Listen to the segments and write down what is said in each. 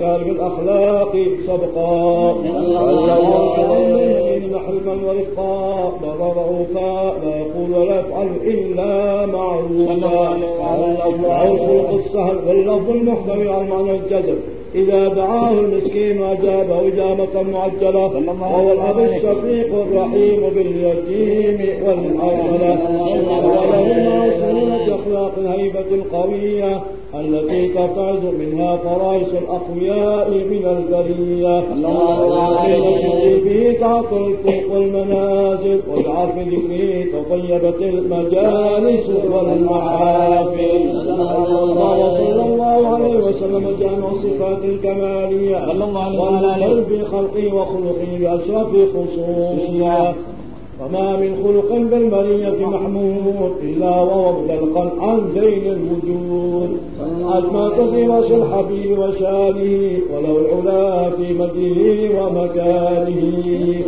مخام مكارم الأخلاق سبقا من حلما ورفقا. بر رؤوفا لا يقول ولا يفعل إلا معروفا. الخلق السهل واللفظ المحتوي على معنى الجزم. إذا دعاه المسكين وأجابه إجابة معجلة. وهو الأب الشفيق الرحيم باليتيم والأرملة وله سنة أخلاق الهيبة القوية. التي تبتعد منها فرائس الأقوياء من البرية حين به تعطي الطرق والمنازل وجعل في ذكره تطيبت المجالس والمحافل وصلى الله عليه وسلم جامع الصفات الكمالية. والقلب خلقه وخلقه بأشرف خصوصية. وما من خلق بالبرية محمود إلا وهو مدلقا عن زين الوجود. في وصف الحبيب وشانه ولو العلا في مجده ومكانه.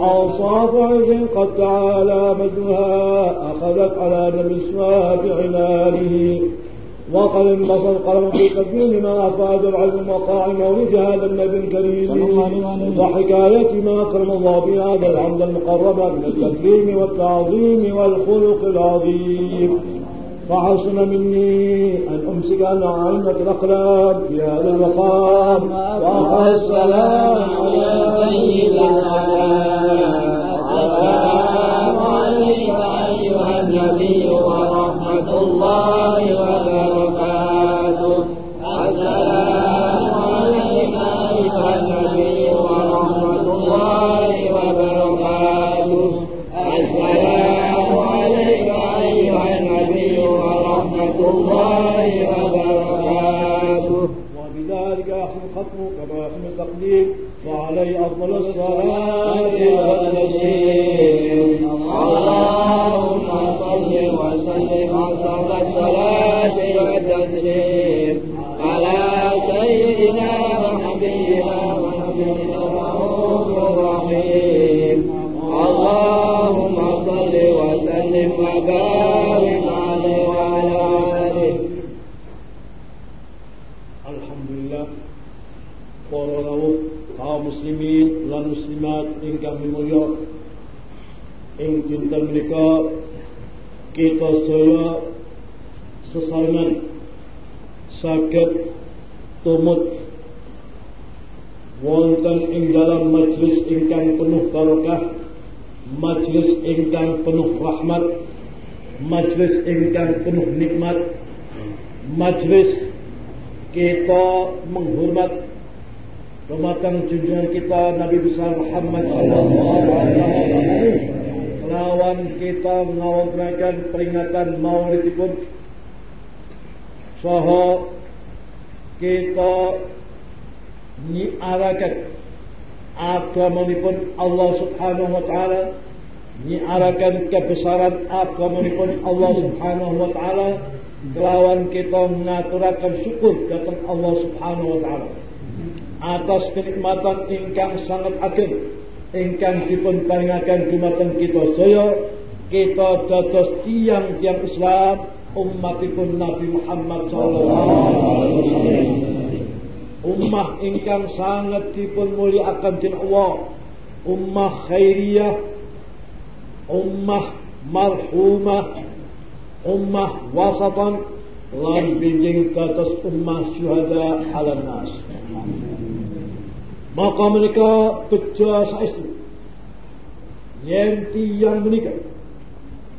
أوصاف عز قد تعالى مجدها أخذت على دم السواد عنانه. وقد انبسط القلم في تبيين ما أفاد العلم وقاع مولد هذا النبي الكريم. وحكاية ما أكرم الله بهذا العمد المقرب من التكريم والتعظيم والخلق العظيم. فعصم مني أن أمسك على عينة الأقلام في هذا المقام. وأقع السلام على سيد الأنام عليه أفضل الصلاة والتسليم. اللهم صل وسلم على الصلاة والتسليم. على سيدنا وحبيبنا ونبينا الرؤوف الرحيم. اللهم صل وسلم وبارك muslimat ingkang mulya ing dinten menika kita sedaya sesarengan saged tumut wonten ing dalam majlis ingkang penuh barokah majlis ingkang penuh rahmat majlis ingkang penuh nikmat majlis kita menghormat Pematang junjungan kita Nabi besar Muhammad sallallahu alaihi wasallam. Lawan kita mengawalkan peringatan maulidipun saha kita nyiarakan agamanipun Allah Subhanahu wa taala. Nyiarakan kebesaran agamanipun Allah Subhanahu wa taala. Kelawan kita mengaturakan syukur datang Allah Subhanahu wa taala atas kenikmatan ingkang sangat ageng ingkang dipun paringaken dumateng kita sedaya kita dados tiang-tiang Islam umatipun Nabi Muhammad sallallahu alaihi wasallam. Ummah ingkang sangat dipun mulyakaken dening Allah ummah khairiyah ummah marhumah ummah wasatan lan binjing dados ummah syuhada ala nas maka mereka bejo saestu yen tiyang menika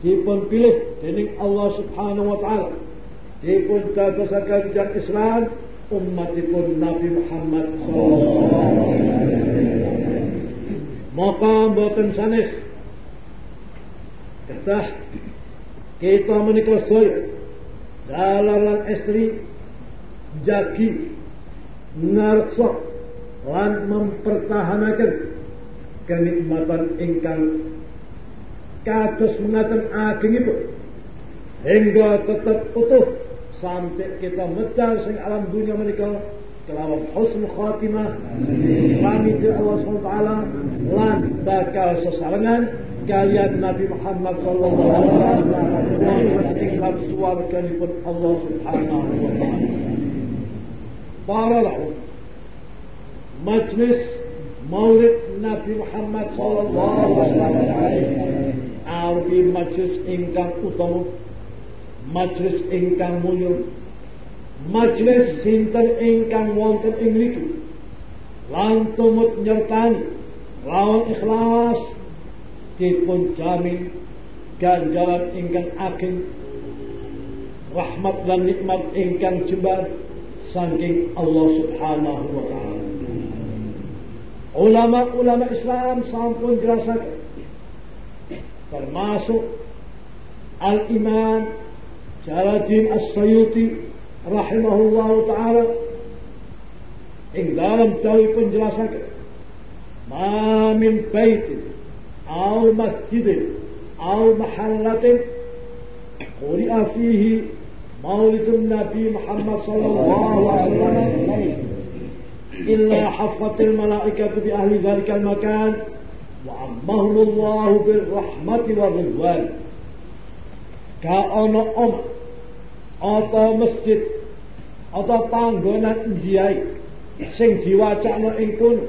dipun pilih dening Allah Subhanahu wa taala. Dipun dadosaken jan Islam umatipun Nabi Muhammad maka mboten sanes. Ketah kita menikah sedaya dalalan istri jagi ngarsa lan mempertahankan kenikmatan ingkang kados mengaten ageng itu hingga tetap utuh sampai kita medal sing alam dunia menika kelawan husnul khatimah. Kami di Allah SWT lan bakal sesarengan kalian Nabi Muhammad sallallahu alaihi wasallam tinggal suwarganipun Allah Subhanahu wa taala. Para majlis maulid Nabi Muhammad sallallahu alaihi wasallam arupi majlis ingkang utama majlis ingkang mulya majlis sinten ingkang wonten ing mriki lan tumut nyertani lawan ikhlas dipun jamin ganjaran ingkang ageng rahmat dan nikmat ingkang jembar saking Allah Subhanahu wa taala ulama-ulama Islam sampun dirasakan termasuk Al-Imam Jalaluddin As-Sayuti rahimahullahu taala ing dalam dawi penjelasan ma min baitin aw masjidin aw mahallatin quri'a fihi النبي محمد صلى الله عليه وسلم إلا حفت الملائكة بأهل ذلك المكان وعمهم الله بالرحمة والرضوان كأنا أم أتا مسجد أتا panggonan njiyai sing diwacana ing kono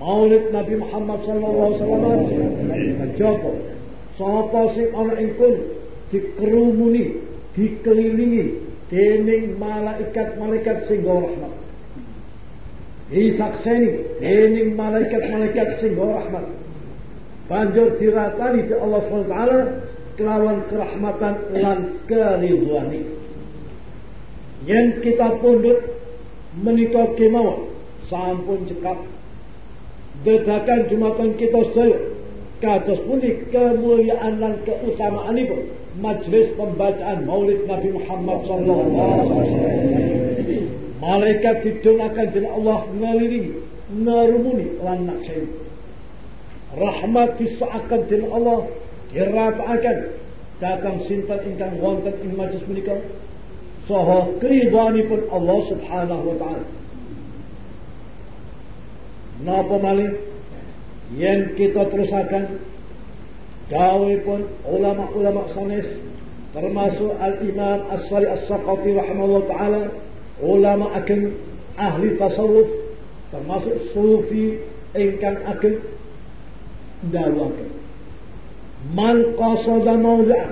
Maulid Nabi Muhammad sallallahu alaihi wasallam kejaba sapa sing ana ing kono dikerumuni dikelilingi dening malaikat-malaikat sing rahmat disakseni dening malaikat-malaikat sing rahmat. Banjur diratani di Allah SWT kelawan kerahmatan lan keridhani yen kita pundut menika kemawon sampun cekap. Dedakan jumatan kita sedaya kados pundi kemuliaan lan keutamaanipun. Majlis pembacaan Maulid Nabi Muhammad sallallahu alaihi wasallam malaikat didongakan dening Allah ngelilingi narumuni lan nakseni rahmat disaakan dening Allah dirafaaken datang sinten ingkang wonten ing majelis menika saha pun Allah Subhanahu wa taala. Napa malih? Yen kita terusakan pun ulama-ulama sanes termasuk Al-Imam As-Sali As-Saqafi rahimahullah taala ulama akan ahli tasawuf termasuk sufi ingkang akan dawakan man qasada mawda'a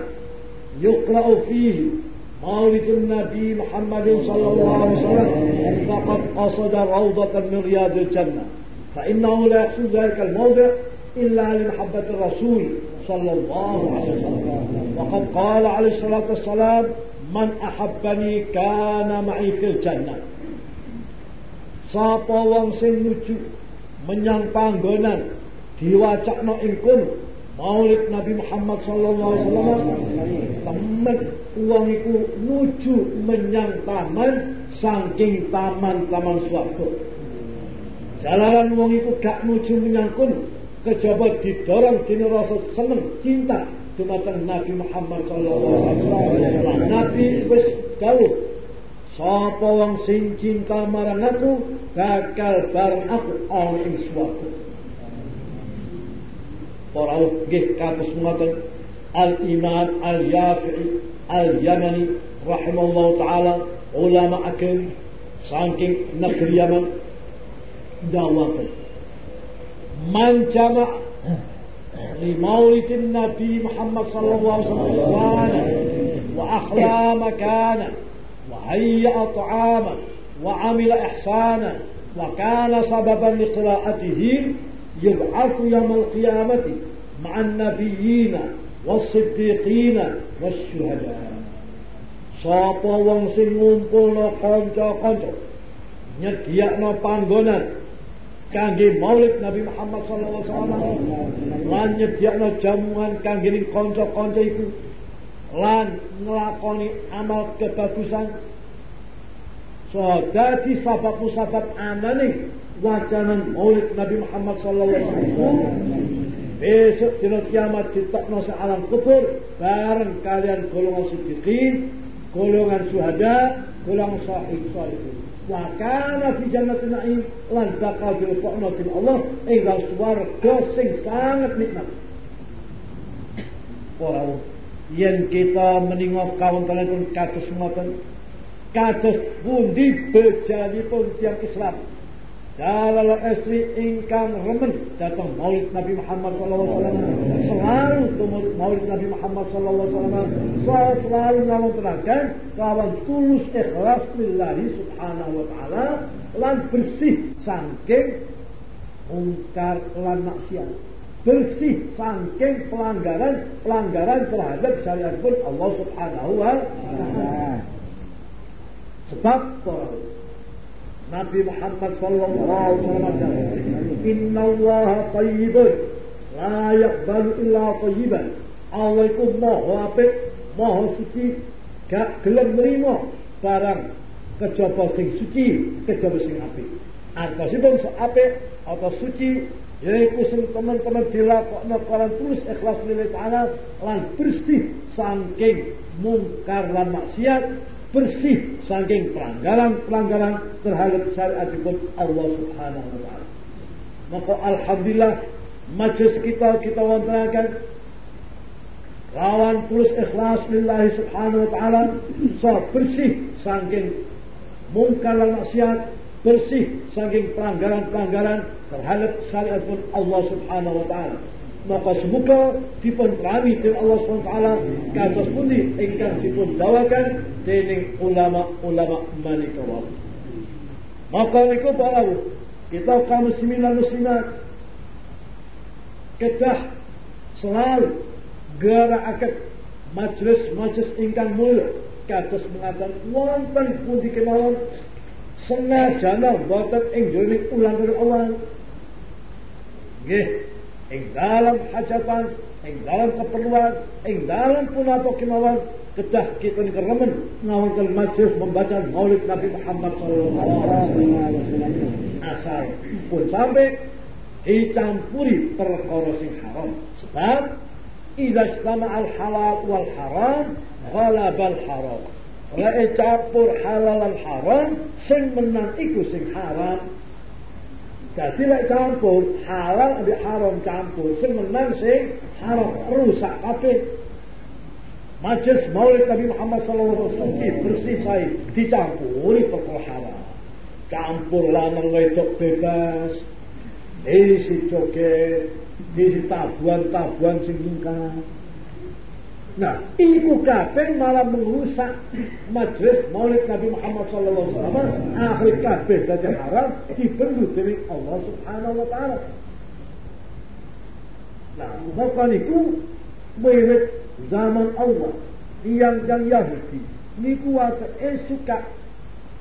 yuqra'u fihi مولد النبي محمد صلى الله عليه وسلم فقد قصد روضة من رياض الجنة. فإنه لا يقصد ذلك الموضع إلا لمحبة الرسول صلى الله عليه وسلم. وقد قال عليه الصلاة والسلام man ahabbani kana ma'i fil jannah. Sapa wong sing nuju menyang panggonan diwacakno ing kun Maulid Nabi Muhammad sallallahu alaihi wasallam temen wong iku nuju menyang taman saking taman taman swarga. Jalanan wong iku gak nuju menyang kun kejabat didorong dene rasa seneng cinta dumateng Nabi Muhammad sallallahu alaihi wasallam. Nabi wis dawuh Sapa wong sing cinta marang aku bakal bareng aku ana ing swarga. Para nggih kados ngoten Al-Imam Al-Yafi'i Al-Yamani rahimahullah taala ulama akan saking negeri Yaman dawakan man jama' يعني لمولد النبي محمد صلى الله عليه وسلم أخوانا وأحلى مكانا وهيأ طعاما وعمل إحسانا وكان سببا لقراءته يبعث يوم القيامة مع النبيين والصديقين والشهداء. Sapa wong sing ngumpulna kanca-kanca nyediakna panggonan kangge Maulid Nabi Muhammad wasallam. Lan nyediakno jamuan kangge kanca-kanca iku. Lan nglakoni amal kebagusan. So dadi sabab-sabab amaning wacanan maulid Nabi Muhammad wasallam. Besok dina kiamat ditakno alam kubur bareng kalian golongan siddiqin golongan syuhada golongan sahih salihin wa kana fi jannatin na'im lan bakal dilebokno Allah ing dalam swarga sing sangat nikmat. Para yen kita meningok kawontenipun kados ngoten kados pundi bejanipun tiyang Islam Jalal istri ingkang remen datang maulid Nabi Muhammad wasallam. Selalu tumut maulid Nabi Muhammad wasallam. Saya selalu ngalontraken kawan tulus ikhlas lillahi subhanahu wa taala lan bersih saking mungkar lan maksiat. Bersih saking pelanggaran pelanggaran terhadap syariat pun Allah Subhanahu wa taala. Sebab Nabi Muhammad sallallahu alaihi wasallam Inna Allah tayyibun la yaqbalu illa tayyiban. Allah iku maha apik, maha suci, gak gelem nrimo barang kejaba sing suci, kejaba sing apik. Artosipun apik atau suci yaitu sing teman-teman dilakokno kalian tulus ikhlas lillahi taala lan bersih saking mungkar lan maksiat bersih saking pelanggaran-pelanggaran terhadap syariat Allah Subhanahu wa taala. Maka alhamdulillah majlis kita kita wontenaken lawan tulus ikhlas lillahi subhanahu wa taala so bersih saking mungkar lan maksiat bersih saking pelanggaran-pelanggaran terhadap syariat pun Allah Subhanahu wa taala. Maka semoga dipun kami dengan Allah taala. Kados pundi ingkang dipun dawakan dening ulama-ulama manika Maka niku para kita kaum muslimin dan muslimat. Kedah selalu gerak majlis-majlis ingkang mulia. Kados mengatakan wonten pundi kemawon sengaja boten ing dene ulang Allah. Nggih ing dalam hajatan ing dalam keperluan ing dalam punapa kemauan kedah kita ini keremen ngawal majlis membaca maulid Nabi Muhammad wasallam. Asal pun sampai dicampuri perkara sing haram. Sebab idza istama al halal wal haram ghalaba al haram. Ora campur halal lan haram sing menang iku sing haram jadi lek campur halal ambek haram campur sing menang sing haram rusak kabeh Majelis Maulid Nabi Muhammad sallallahu alaihi wasallam bersih saya dicampuri perkara haram. Campur lanang wedok bebas. Isi joget, isi tabuan-tabuan sing lingkar. Nah, iku kabeh malah merusak majelis Maulid Nabi Muhammad wasallam. Akhir kabeh dadi haram dibelu dening Allah Subhanahu wa taala. Nah, maka niku wiwit zaman Allah yang yang Yahudi niku wae eh,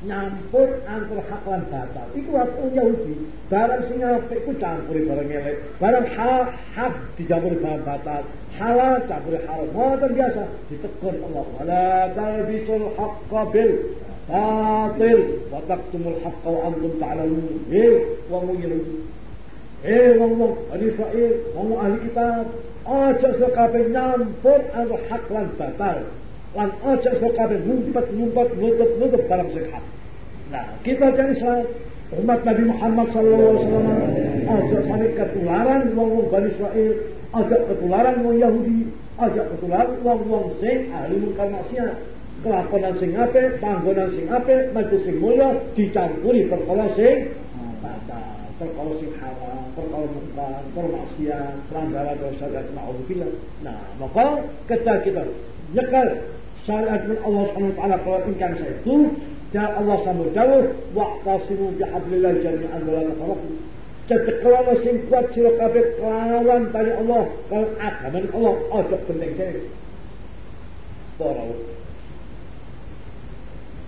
nyampur antara hak lan batal. Iku wae Yahudi barang sing apik iku campuri barang elek. Barang hak hak dicampuri barang batal. Halal campuri haram. Ngoten biasa ditegur Allah. Wala talbisul haqqa bil batil wa taqtumul haqqa wa antum ta'lamun. Eh, wong Eh, wong-wong ahli Israel, wong ahli kitab, aja sekabe nyampur anu hak lan batal lan aja sekabe ngumpet-ngumpet nutup-nutup dalam sing nah kita jadi Islam umat Nabi Muhammad sallallahu alaihi wasallam aja sampai ketularan wong-wong Bani Israel aja ketularan wong Yahudi aja ketularan wong-wong sing ahli mungkar maksiat kelakonan sing apik panggonan sing apik majelis sing mulya dicampuri perkara sing batal perkara sing haram perkara mungkar, permaksiat, pelanggaran dosa dan ma'udzubillah. Nah, maka ketika kita nyekal syariat Allah taala kalau ingkang saya itu dan Allah sama jauh wa'tasimu bihablillah jami'an wa la tafarraqu. Cecekelana sing kuat sira kabeh tali Allah, kalau agama Allah ojo penting saya. Para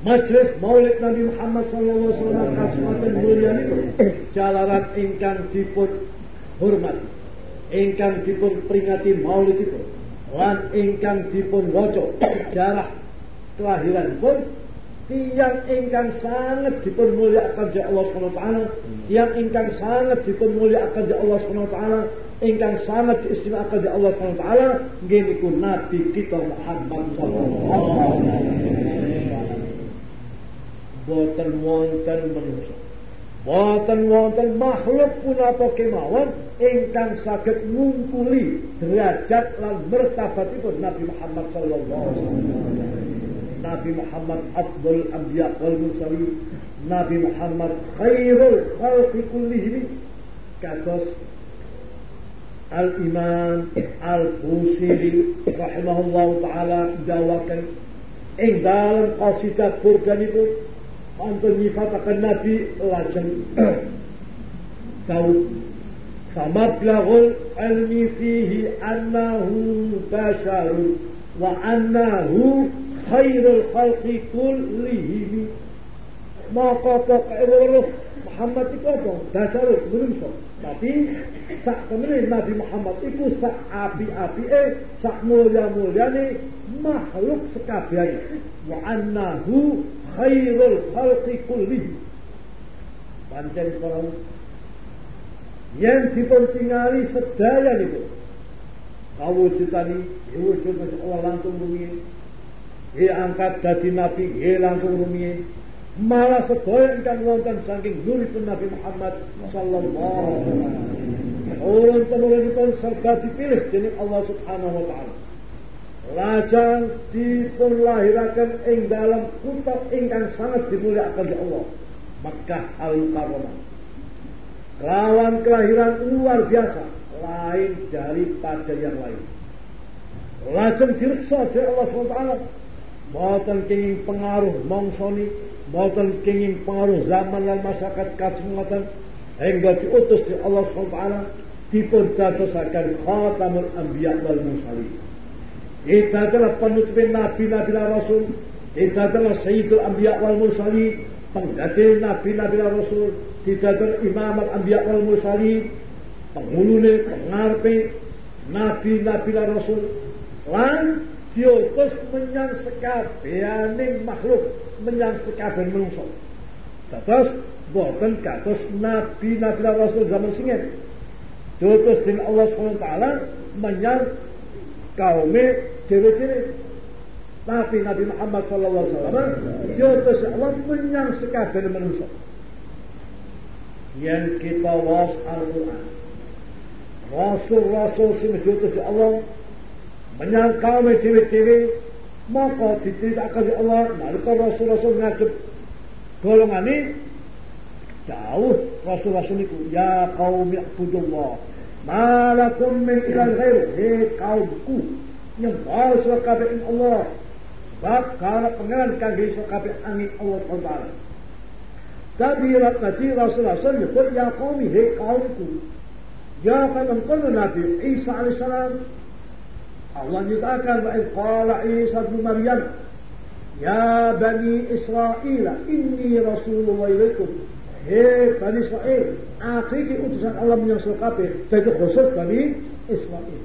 Majelis Maulid Nabi Muhammad sallallahu alaihi wasallam mulia niku jalaran ingkang dipun hormat ingkang dipun peringati Maulid itu lan ingkang dipun waca sejarah kelahiran pun tiang ingkang sangat dipun muliakan ja Allah Subhanahu wa taala tiang ingkang sangat dipun muliakan ja Allah Subhanahu wa taala ingkang sangat diistimewakan ja Allah Subhanahu wa taala nggih nabi kita Muhammad sallallahu alaihi wasallam. Boten wonten boten wonten makhluk punapa kemawon ingkang saged ngungkuli derajat lan martabatipun Nabi Muhammad sallallahu alaihi wasallam. Nabi Muhammad afdal anbiya wal mursalin. Nabi Muhammad khairul khalqi kullihim kados Al-Imam Al-Busiri rahimahullah taala dawakan. Ing dalam qasidah itu wonten nyifataken Nabi lajeng tahu famablaghul ilmi fihi annahu basharun wa annahu khairul khalqi kullihim maka pokok Muhammad itu apa? Dasar menungso. Tapi sak temene Nabi Muhammad itu sak api-api eh sak mulia-mulyane makhluk sekabehane. Wa annahu khairul khalqi kullihi pancen para yang dipentingali sedaya niku kawujudani wujud Allah langsung rumiyin ya angkat dadi nabi ya langsung rumiyin malah sedaya ingkang wonten saking nuripun Nabi Muhammad sallallahu alaihi wasallam. Ulun temurunipun serba dipilih dening Allah Subhanahu wa taala lajang dipun lahiraken ing dalam kutub ingkang sangat dimuliakan oleh Allah Makkah Al-Mukarramah lawan kelahiran luar biasa lain daripada yang lain lajeng direksa oleh Allah SWT Boten kenging pengaruh mongsoni, boten kenging pengaruh zaman dan masyarakat kasmatan, hingga diutus di Allah SWT dipun dadosaken khatamul anbiya wal mursalin. Kita adalah penutupin nabi-nabi dan rasul. Kita adalah sayyidul anbiya wal mursalin. Pengganti nabi-nabi dan rasul. Kita adalah imam al-anbiya wal mursalin. Penghulune, pengarpe, nabi-nabi dan rasul. Lan diutus menyang sekabianing makhluk. Menyang sekabian manusia. Terus boten kados nabi-nabi rasul zaman singit. Jotos din Allah SWT menyang kaume dewe-dewe. Tapi Nabi Muhammad sallallahu alaihi wasallam jotos Allah menyang sekabeh manusia. Yang kita was Al-Quran. Rasul-rasul sing jotos Allah menyang kaume dewe-dewe maka diceritakan Allah nalika rasul-rasul ngadep golongan ini jauh rasul-rasul itu ya kaum ya'budullah malakum min ilah ghair he kaumku nyembah ing Allah sebab kana pangeran kangge sira kabeh angin Allah SWT tapi nanti rasul-rasul nyebut ya kaum he kaumku ya kan Nabi Isa alaihissalam Allah nyatakan wa qala Isa bin Maryam Ya Bani Israel inni Rasulullah ilaikum Hei Bani Israel akhirnya utusan Allah menyusul kabeh jadi khusus Bani Israel.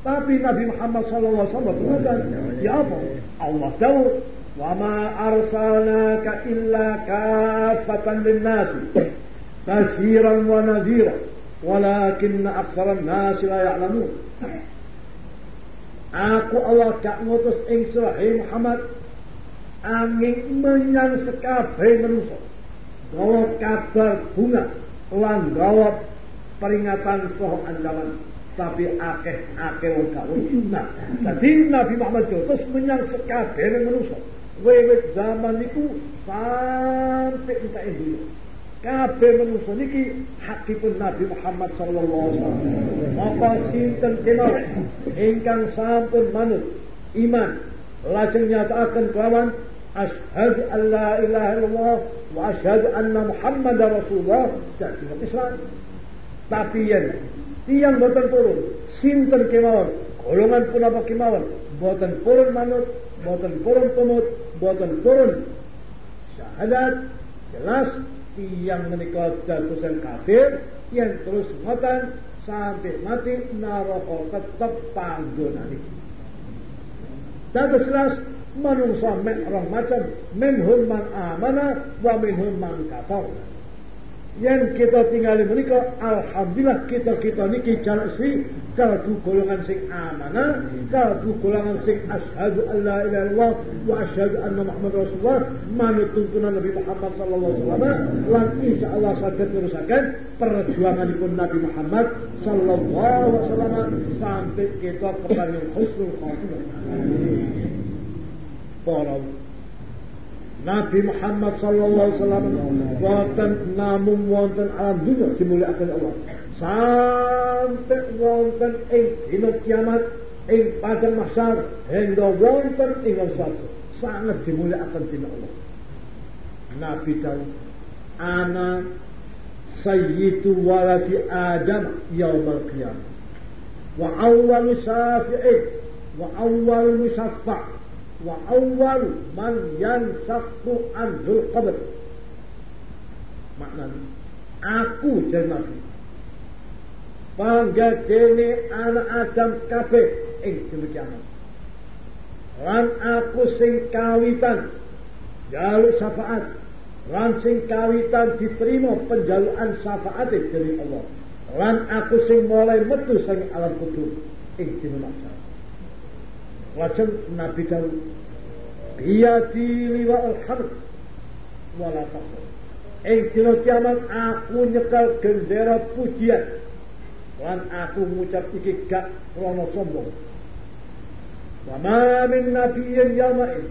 Tapi Nabi Muhammad wasallam berkata ya apa? Allah tahu wa ma arsalnaka illa kafatan lin-nas basyiran wa nadhira walakin aktsara an-nas la ya'lamun. Aku Allah gak ngutus ing Muhammad angin menyang sekabeh manusia. Gawa kabar bunga lan gawa peringatan soh ancaman tapi akeh akeh wong gak nah dadi Nabi Muhammad terus menyang sekabeh manusia wiwit zaman itu sampai entek dunia kabeh manusia niki hakipun Nabi Muhammad sallallahu alaihi wasallam. Apa sinten kemawon ingkang sampun manut iman lajeng nyatakaken kelawan asyhadu an la ilaha illallah wa asyhadu anna muhammadar rasulullah dadi Islam tapi yen tiang boten purun sinten kemawon golongan pun apa kemawon boten purun manut boten purun pemut boten purun syahadat jelas tiang menikah jatusan kafir yang terus ngotan sampai mati naroko tetap panggonan itu. Dan jelas manusia mek macam minhum man amana wa minhum man kafar yang kita tinggali menika alhamdulillah kita kita niki jalasi kalbu golongan sing amanah kalbu golongan sing asyhadu an la ilaha illallah wa asyhadu anna muhammad rasulullah manut tuntunan Nabi Muhammad sallallahu alaihi wasallam lan insyaallah saged nerusaken perjuanganipun Nabi Muhammad sallallahu alaihi wasallam sampai kita kepada husnul khatimah para Nabi Muhammad sallallahu alaihi wasallam wonten namung wonten alam dunya dimulyakaken Allah. Sampai wonten ing dina kiamat ing padang mahsyar hingga wonten ing swarga. Sangat dimulyakaken dina Allah. Nabi tahu ana sayyidu waladi Adam yaumal qiyamah. Wa awwalu syafi'i wa awwalu musaffa' wa awal man yansaqu anhul qabr. Maknanya aku jadi nabi. Panggadene anak Adam kabeh ing dina lan aku sing kawitan jaluk syafaat. Lan sing kawitan diterima penjaluan syafaat dari Allah. Lan aku sing mulai metu sang alam kubur ing dina Lajeng Nabi Daud Biyadi liwa al-harb Wala fakhr Ing dina kiamat aku nyekal gendera pujian. Lan aku ngucap iki gak krono sombong. Wa ma min nabiyyin yawma'in.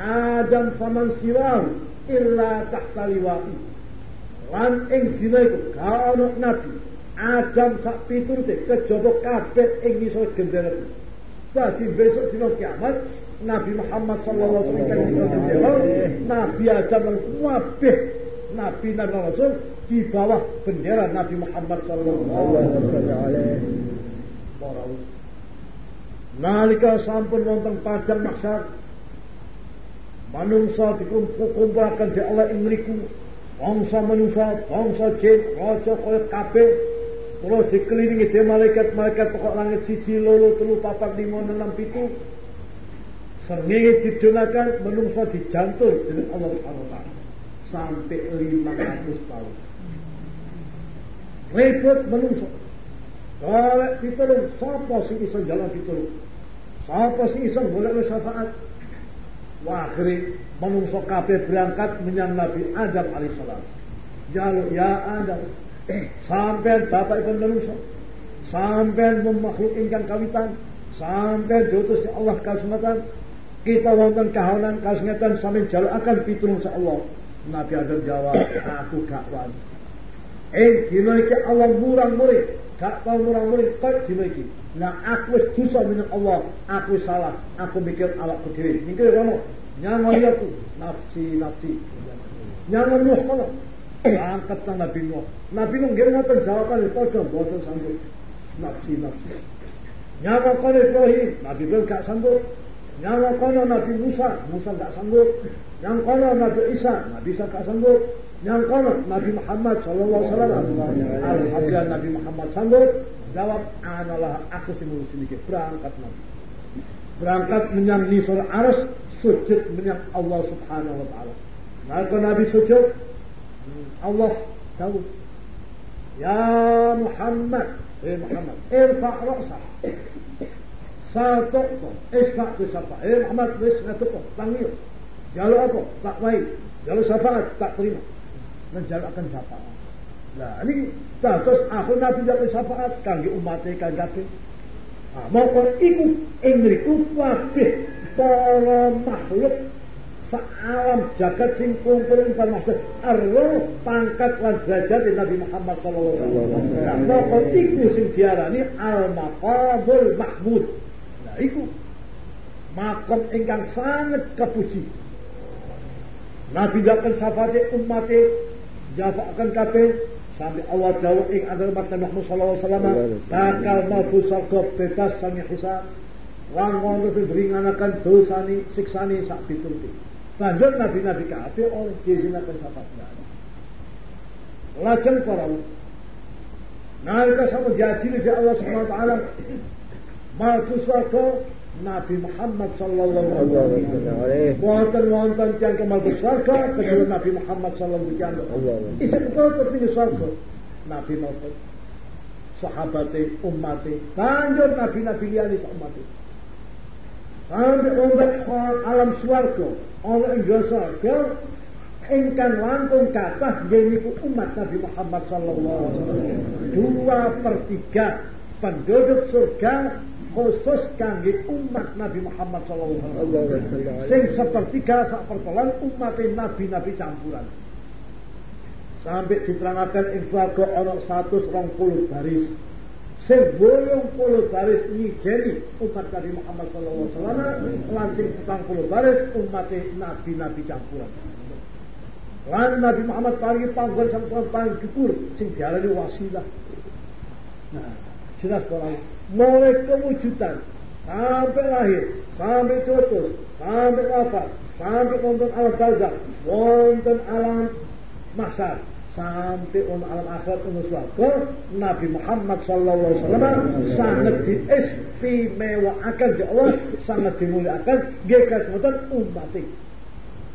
Adam faman siwahu illa tahta liwa'i. Lan ing dina iku gak nabi. Adam sak piturute kejaba kabeh ing ngisor gendera itu Tadi besok dino kiamat Nabi Muhammad sallallahu alaihi wasallam Nabi Adam dan wabih Nabi Nabi Rasul di bawah bendera Nabi Muhammad sallallahu alaihi wasallam. Nalika sampun wonten padang mahsyar manungsa dikumpulkan di Allah ing bangsa manusia, bangsa jin, raja kaya kabeh kalau dikelilingi dia malaikat-malaikat pokok langit siji lolo telu papat lima enam pitu serngi didongakan menungso dijantur dengan Allah Subhanahu wa taala. sampai 500 tahun. Repot menungso. Kalau pitulung, siapa sih bisa jalan pitulung? Siapa sih bisa boleh syafaat? Wah, akhirnya menungso kafe berangkat menyang Nabi Adam alaihissalam. Jaluk ya Adam, sampai bapak ikan menungso, sampai memakhluk ingkang kawitan, sampai diutus Allah kasmatan, kita wonten kahanan kasngeten sampai jaluk akan pitulung Allah. Nabi Adam jawab, aku gak wani. Eh, dina iki Allah murang murid, gak tau murang murid kok dina iki. Nah, aku wis dosa Allah, aku salah, aku mikir awakku dhewe. Mikir ngono. Nyangon aku, nafsi nafsi. Nyangon Nuh kono. Angkat nang Nabi Nuh. Nabi Nuh nggih ngoten jawaban padha sanggup. Nafsi nafsi. Kono Ibrahim, Nabi Ibrahim gak sanggup. Kono Nabi Musa, Musa gak sanggup. Yang kono Nabi Isa, Nabi Isa gak sanggup. Yang kono Nabi Muhammad sallallahu alaihi wasallam. Alhamdulillah Nabi Muhammad sanggup. Jawab, analah aku sing sedikit berangkat Nabi. Berangkat menyang aras sujud menyang Allah Subhanahu wa taala. Nabi sujud Allah tahu Ya Muhammad Eh Muhammad Irfa' ra'sah Satu Isfa' tu syafa' Eh Muhammad Wis ngatuko Panggil Jalur apa? Tak baik Jalur syafaat Tak terima Dan jalur akan syafaat Nah ini Terus aku Nabi jalur syafaat Kanggi umatnya kan kabeh Nah, mau kon iku ing mriku kabeh para makhluk sealam jagat sing kumpul ing maksud arwah pangkat lan derajat Nabi Muhammad sallallahu alaihi wasallam. Nah, iku sing diarani al maqamul mahmud. Nah, iku makam ingkang sangat kepuji. Nabi jakan syafaat umat jafakan kabeh sampai Allah jauh ing antara Nabi Muhammad sallallahu alaihi wasallam bakal mlebu surga bebas sange hisab lan ngono diringanaken dosane siksane sak pituti banjur nabi-nabi kabeh oleh diizinaken syafaatnya lajeng para nalika sama diadili di Allah Subhanahu wa taala mlebu surga Nabi Muhammad sallallahu alaihi wasallam. Wonten wonten tiyang kemal kecuali Nabi Muhammad sallallahu alaihi wasallam. Isa betul tertinggi surga. Nabi Muhammad sahabate ummate banjur nabi-nabi liyane ummate. Sampai ombak alam swarga, ana ing surga ingkang langkung kathah nggih umat Nabi Muhammad sallallahu alaihi wasallam. Dua per tiga penduduk surga khusus kangge umat Nabi Muhammad sallallahu alaihi wasallam. Sing sepertiga sak pertelan umat nabi-nabi campuran. Sampai diterangaken ing swarga ana 120 baris. Sing 80 baris nyijeni umat Nabi Muhammad sallallahu alaihi wasallam lan sing 40 baris umat nabi-nabi campuran. Lan Nabi Muhammad paringi panggon sampeyan paling dhuwur sing diarani wasilah. Nah, jelas para mulai kewujudan sampai lahir, sampai tutus, sampai wafat, sampai wonten alam barzakh, wonten alam mahsyar, sampai wonten alam akhirat wonten swarga, Nabi Muhammad sallallahu alaihi wasallam sangat diistimewaaken di Allah, sangat dimuliakan nggih kasebut umat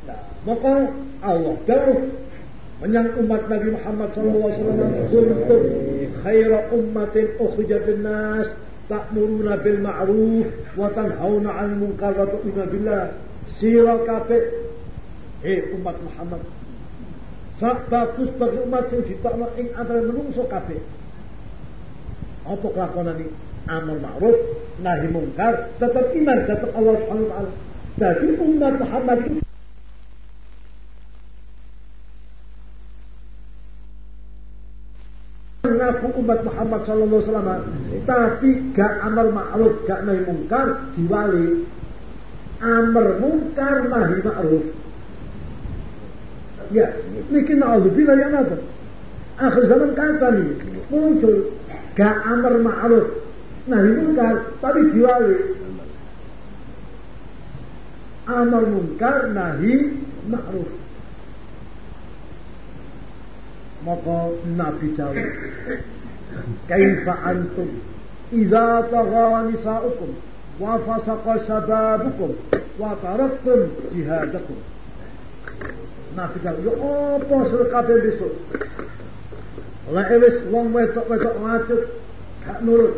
Nah, maka Allah jauh menyang umat Nabi Muhammad sallallahu alaihi wasallam kuntum khaira ummatin ukhrijat nas ta'muruna bil ma'ruf wa tanhauna 'anil munkar wa tu'minuna billah. Sira kabeh eh umat Muhammad sak bagus bagi umat sing ditokno ing antara menungso kabeh. Apa kelakuan ini? Amal ma'ruf nahi mungkar tetap iman tetap Allah Subhanahu wa taala. Jadi umat Muhammad itu ngaku umat Muhammad sallallahu alaihi wasallam. Tapi gak amal ma'ruf gak nahi mungkar diwali. Amar mungkar nahi ma'ruf ya. Niki na'udzubillah ya nada akhir zaman kata nih muncul gak amar ma'ruf. Nahi mungkar tapi diwali. Amar mungkar nahi ma'ruf. Maka Nabi jawab kaifa antum? Idza tagha nisa'ukum wa fasaqa shababukum wa taraktum jihadakum Nabi kata, ya apa suruh kabeh besok? Lah wis wong wedok-wedok ngacut gak nurut.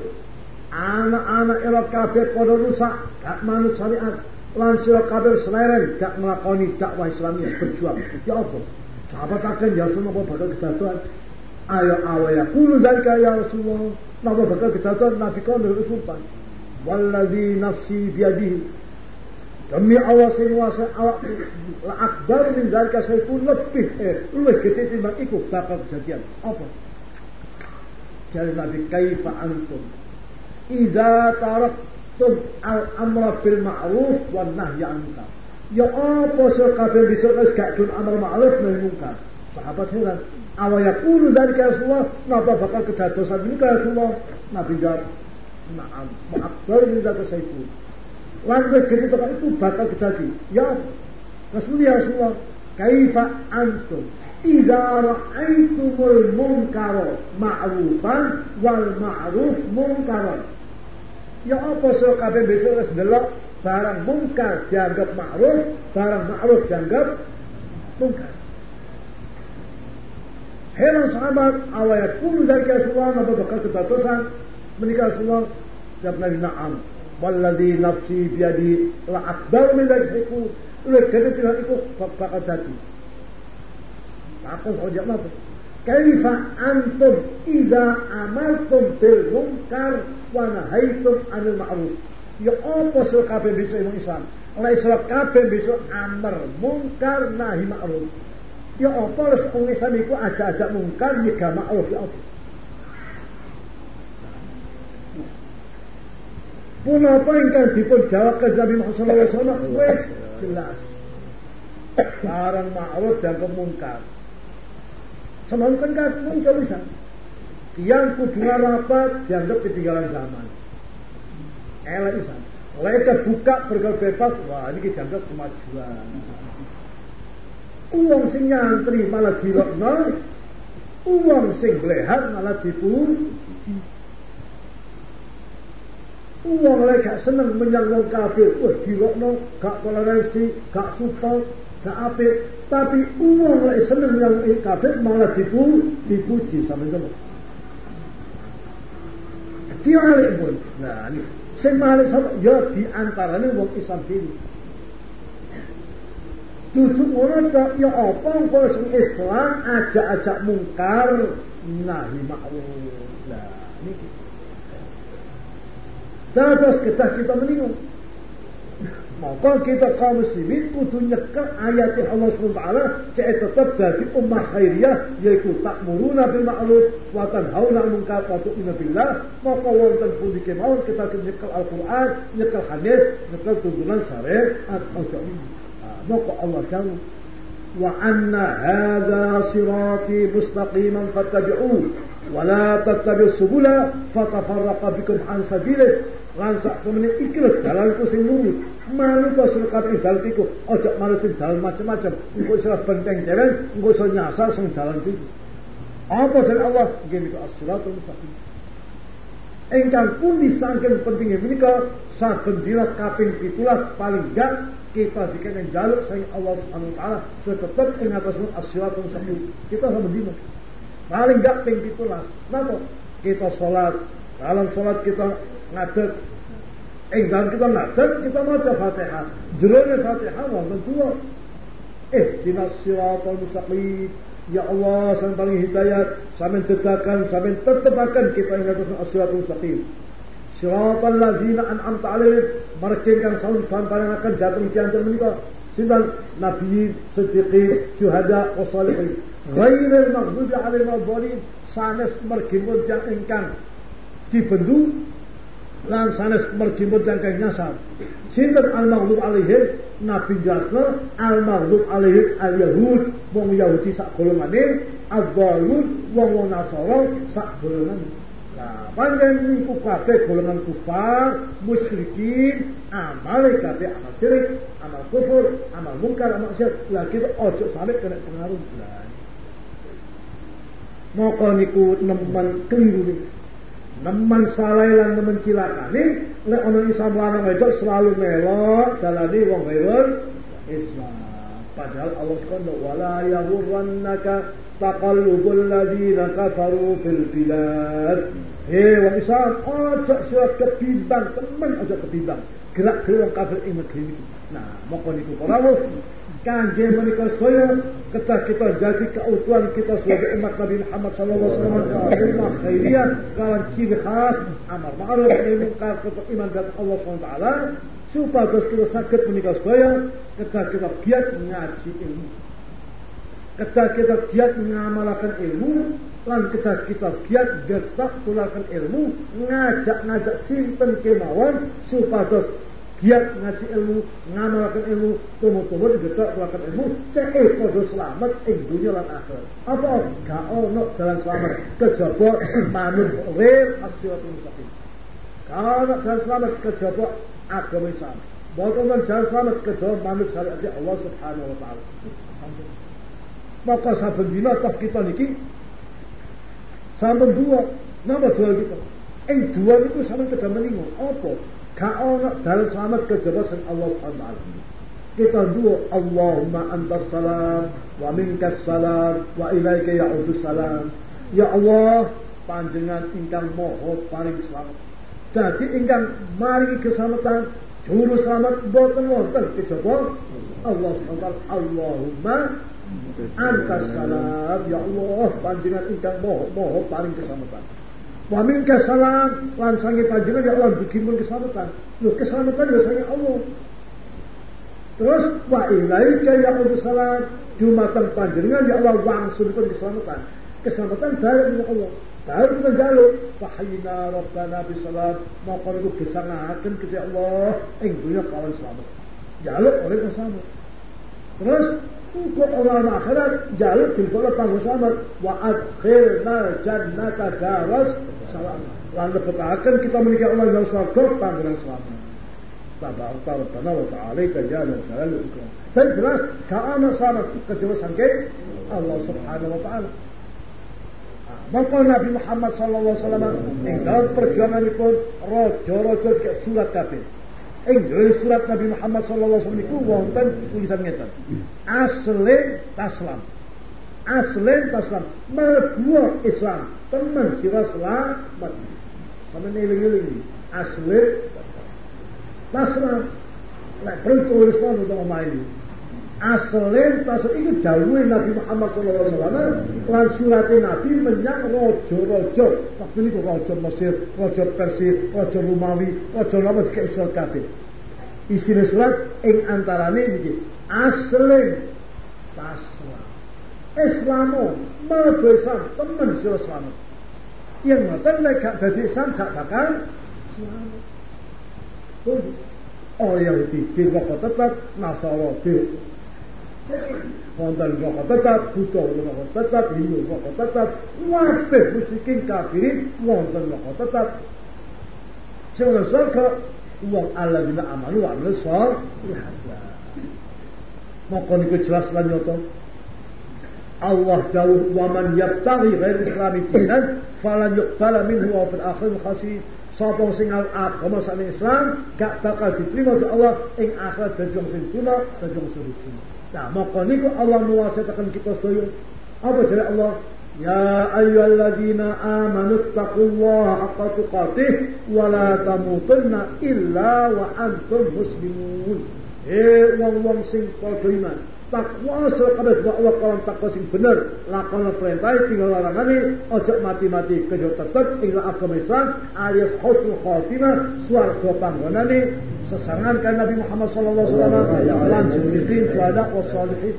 Anak-anak ira kabeh padha rusak, gak manut syariat. Lan sira seleren gak nglakoni dakwah Islamiyah berjuang. Ya apa? Sahabat akan ya semua apa bakal kejatuhan. Ayo awaya kulu zalika ya Rasulullah. Napa bakal kejatuhan Nabi kau sumpah. Walladzi nafsi biadihi Demi Allah sing nguasa awak akbar min zalika sayfu lebih eh lebih gede timbang iku bakal kejadian. Apa? Jadi Nabi kaifa antum idza taraktum al amra bil ma'ruf wan nahya anil Ya apa sira kabeh bisa wis gak dun amar ma'ruf nahi. Sahabat heran. Awa yakulu dzalika Rasulullah, napa bakal kedadosan ini Rasulullah? Nabi jawab, "Na'am, ma'akbar min zalika sayfu." Lantas jadi tempat itu bakal terjadi. Ya Rasulullah ya Rasulullah, kaifa antum idza ra'aitumul munkara ma'rufan wal ma'ruf munkaran. Ya apa so kabeh besok wis delok barang mungkar dianggap ma'ruf, barang ma'ruf dianggap mungkar. Heran sahabat, awalnya pun dari Rasulullah, apa bakal kebatasan menikah Rasulullah, jawab Nabi na'am. Walladhi nafsi biadi la akbar min dari saiku. Oleh kerana tidak itu bakal jadi. Apa saja apa? Kaifa antum idza amaltum bil munkar wa nahaitum anil ma'ruf. Ya apa sira kabeh bisa ilmu Islam? Oleh sira kabeh bisa amar mungkar nahi ma'ruf. Ya apa wis wong Islam iku aja-aja mungkar nyegah ma'ruf ya apa? Punapa ingkang dipun jawab ke Nabi Muhammad sallallahu alaihi wasallam wis jelas. Barang ma'ruf dan kemungkar. Semakan kan muncul bisa. Yang kuduan rapat dianggap ketinggalan zaman. Elek bisa. Mereka buka bergaul bebas, wah ini dianggap kemajuan. Uang sing nyantri malah dilokno, uang sing belehat malah dipun Uang lagi gak seneng menyang wong kafir. Wah, dilokno gak toleransi, gak support, gak apik. Tapi uang lagi seneng menyang kafir malah dipu, dipuji sama sama. Dia alik pun. Nah, ini sing malik sama ya di antaranya wong Islam ini. Duduk ngono kok ya apa kok sing Islam ajak-ajak mungkar nahi ma'ruf. Nah, niki atas getah kita meninggal. Maka kita kaum muslimin kudu nyekat ayat Allah SWT cek tetap dari ummah khairiyah yaitu takmuruna bil ma'ruf wa tanhauna 'anil munkar wa tu'minu billah. Maka wonten pun kemawon kita nyekel Al-Qur'an nyekel hadis nyekel tuntunan syariat atau ah, ah, ini maka Allah jauh wa anna hadza sirati mustaqiman fattabi'uhu wa la tattabi'us subula fatafarraqa bikum an sabilihi lan sak temene iki lho dalanku sing lurus manut sing kabeh dalan iku manut sing dalan macam-macam engko iso benteng dhewe engko iso nyasar sing dalan iku apa dari Allah? Gini ke as-siratul mustaqim. Engkang pun disangkin pentingnya menika saben dina kaping 17 paling gak kita dikene jaluk sayang Allah Subhanahu wa taala tetep ing atas as-siratul mustaqim. Kita sama dina paling gak ping 17 napa? Kita salat. Dalam salat kita ngadeg dalam kita ngadeg kita maca Fatihah jroone Fatihah wonten dua eh dinas siratal mustaqim Ya Allah, sampai paling hidayat, sampai tegakan, sampai tetepakan kita yang atas as-siratul mustaqim. Siratal ladzina an'amta alaihim, mereka yang saun sampai akan jatuh di antara mereka. Sinten nabi, siddiqin, syuhada, wa salihin. Ghairil maghdubi alaihim wad-dhalin, sanes mergi yang ingkang dibendu lan sanes mergi jangkang nyasar sinten al maghdub alaihim nabi jasna al maghdub alaihim al yahud wong yahudi sak golongane az-zalun wong wong nasara sak golongane Nah, panjang niku kabeh golongan kufar, musyrikin, amal kabeh amal syirik, amal kufur, amal mungkar, amal syirik. Kita ojo sampe kena pengaruh. Lah. Moko niku nemen keliru. Nemen saleh lan nemen cilakane lek ana Islam lanang wedok selalu melok dalane wong wedok Islam. Padahal Allah SWT wala yahurrannaka taqallubul ladina kafaru fil bilad. Hei wong Islam, aja sira kebimbang, temen aja kebimbang. Gerak-gerak kafir ing negeri. Nah, moko niku para kangge menika saya kedah kita jadi keutuhan kita sebagai umat Nabi Muhammad sallallahu alaihi wasallam. Umat khairiyah kawan ciri khas amar ma'ruf nahi munkar tetap iman dan Allah SWT. Supaya kita sakit menika saya kedah kita giat ngaji ilmu. Kedah kita giat mengamalkan ilmu. Lan kedah kita giat getah tulakan ilmu. Ngajak-ngajak sinten kemawon supaya giat ngaji ilmu, ngamalkan ilmu, temu-temu digetok melakukan ilmu, cek eh podo selamat ing dunia lan akhirat. Apa? Gak ono jalan selamat kejaba manut rel asyiratul mustaqim. Ono jalan selamat kejaba agama Islam. Bahkan jalan selamat kejaba manut syariat Allah Subhanahu wa taala. Maka saben dina toh kita niki saben dua, napa dua kita? Eh dua itu sama kedah meningo. Apa? Dalam selamat kejaba sing Allah Subhanahu Kita dua Allahumma antas salam wa minkas salam wa ilaika ya'udus salam. Ya Allah, panjenengan ingkang moho paling selamat. Jadi ingkang mari keselamatan juru selamat boten wonten kejaba Allah SWT Allahumma antas salam ya Allah panjenengan ingkang moho moho paling keselamatan. Wa minka salam lan sange panjenengan ya Allah bikin pun keselamatan. Loh keselamatan ya sange Allah. Terus wa ilaika ya Allah salam jumatan panjenengan ya Allah langsung pun keselamatan. Keselamatan dari Allah. Baru kita jaluk Fahina Rabbana bisalam Maka itu kesangakan kepada Allah Yang kawan selamat Jaluk oleh bersama Terus Untuk orang akhirat Jaluk tilkolah panggung selamat Wa adkhirna jannata daras salam. Lalu katakan kita menikah Allah yang surga panggilan selamat. Tabah Allah Rabbana wa ta'ala tajala wa salam Dan jelas keanak selamat kecuali sangke Allah subhanahu wa ta'ala. Maka Nabi Muhammad sallallahu alaihi wasallam ing dalam perjuangan itu raja-raja ke surat kafir. Ing dalam surat Nabi Muhammad sallallahu alaihi wasallam itu wonten tulisan ngeten. Asli taslam. Asli taslam. Mlebu Islam teman sira selamat. Sampe eling-eling asli taslam. Nek perlu tulis pun untuk omahe. Aslen tasuk itu dawuhe Nabi Muhammad sallallahu wasallam lan surate Nabi menyang raja-raja. Waktu itu raja Mesir, raja Persia, raja Romawi, raja Roma juga Israel kabeh. Isine surat ing antarane iki aslen taslam. Islamo mlebu Islam temen sira selamat. Yang nek gak dadi Islam gak bakal selamat. Oh Yahudi di rokok tetap, Nasara di wonten rokok tetap, Buddha rokok tetap, Hindu rokok tetap, wabeh musikin kafirin wonten rokok tetap. Sing surga wong alladzina amanu wa amilus sholihat. Maka niku jelas lan nyoto. Allah jauh wa man yabtaghi ghair islami dinan falan yuqbala minhu wa fil akhir khasir sapa sing agama sak Islam gak bakal diterima oleh Allah ing akhirat wong sing tuna dadi wong sing rugi nah maka niku Allah muwasataken kita sedaya apa jare Allah? Ya ayyuhalladzina amanu taqullaha haqqa tuqatih wa la tamutunna illa wa antum muslimun. Eh wong-wong sing padha iman, takwa sekadar dua Allah kawan takwa sing bener lakon perintah tinggal larangane ojo mati-mati kejo tetep ing agama Islam alias husnul khatimah swarga panggonane sesangan kan Nabi Muhammad sallallahu alaihi wasallam lan syuhada wa salihin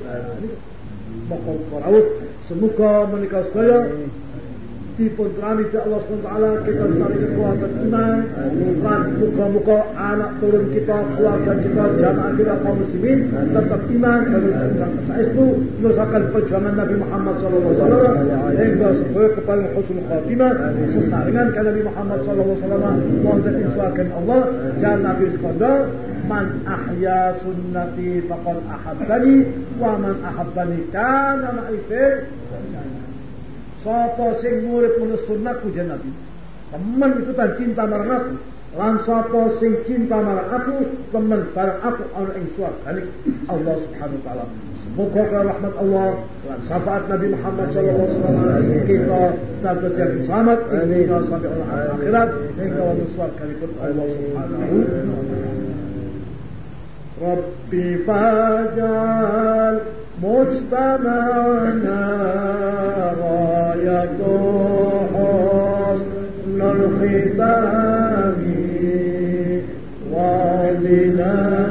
Mohon semoga menikah saya dipun terani ya Allah SWT kita cari kekuatan iman dan muka-muka anak turun kita keluarga kita jamaah kita kaum muslimin tetap iman. Dan itu merusakan perjuangan Nabi Muhammad SAW hingga sesuai kepada husnul khatimah sesaringan ke Nabi Muhammad SAW mohon insyakan Allah jangan Nabi Sekondar man ahya sunnati faqad ahabbani wa man ahabbani kana ma'ifir Sapa sing murid menurut sunnahku jan Nabi. Teman itu tak cinta marang aku. Lan sapa sing cinta marang aku, teman barang aku ana ing swarga Allah Subhanahu wa taala. Muka rahmat Allah dan syafaat Nabi Muhammad sallallahu alaihi wasallam kita status yang selamat hingga sampai orang akhirat hingga wa kalipun Allah subhanahu wa ta'ala. Rabbi fajal مجتمعنا راية حسن الختام وبنا